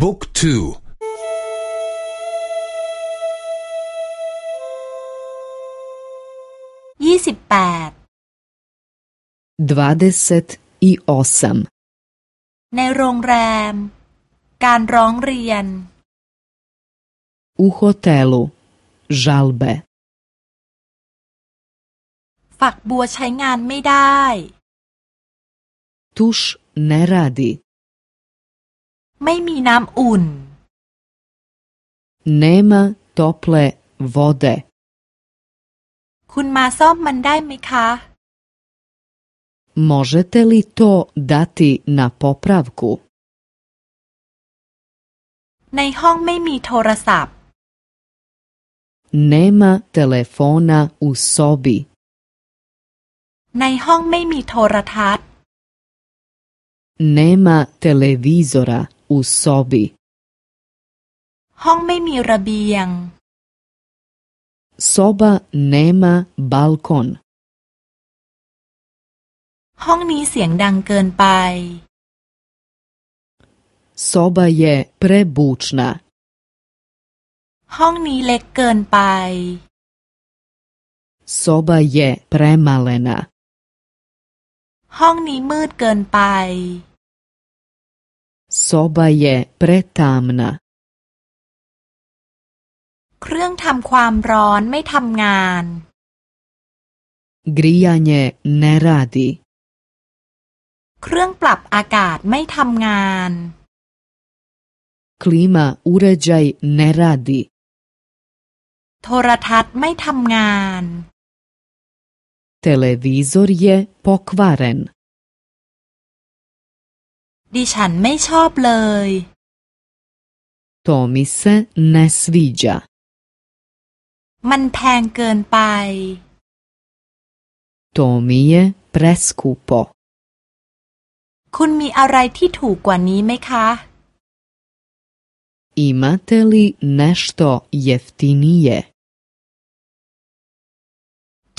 บุ๊กทูยี่สิบแปดดวาเดเซตอีออซัมในโรงแรม การร้องเรียน u hotelu žalbe ฝักบัวใช้งานไม่ได้ tuš ne radi ไม่มีน้ำอุ่น nema tople vode คุณมาซ่อมมันได้ไหมคะ Možete li to dati na popravku? ในห้องไม่มีโทรศัพท์ Nema telefona u sobi. ในห้องไม่มีโทรทัศน์ Nema televizora u sobi. ห้องไม่มีระเบียง Soba nema balkon. ห้องนี้เสียงดังเกินไป Soba je prebučna. ห้องนี้เล็กเกินไป Soba je premalena. ห้องนี้มืดเกินไป Soba je pretamna. เครื่องทำความร้อนไม่ทำงาน Grijanje ne radi. เครื่องปรับอากาศไม่ทำงาน Klima uređaj ne radi. โทรทัศน์ไม่ทำงาน Televizor je pokvaren. ดิฉันไม่ชอบเลย To mi se ne sviđa. มันแพงเกินไป To mi je preskupo. คุณมีอะไรที่ถูกกว่านี้ไหมคะ Imate li nešto jeftinije?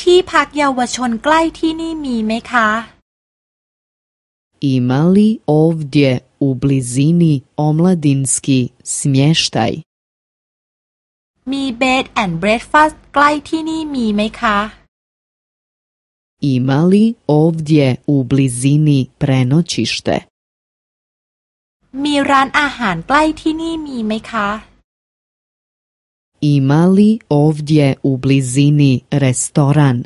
ที่พักเยาวชนใกล้ที่นี่มีไหมคะ Ima li ovdje u blizini omladinski smještaj? มีเบดแอนด์เบรดฟาสใกล้ที่นี่มีไหมคะ Ima li ovdje u blizini prenoćište? มีร้านอาหารใกล้ที่นี่มีไหมคะ Ima li ovdje u blizini restoran?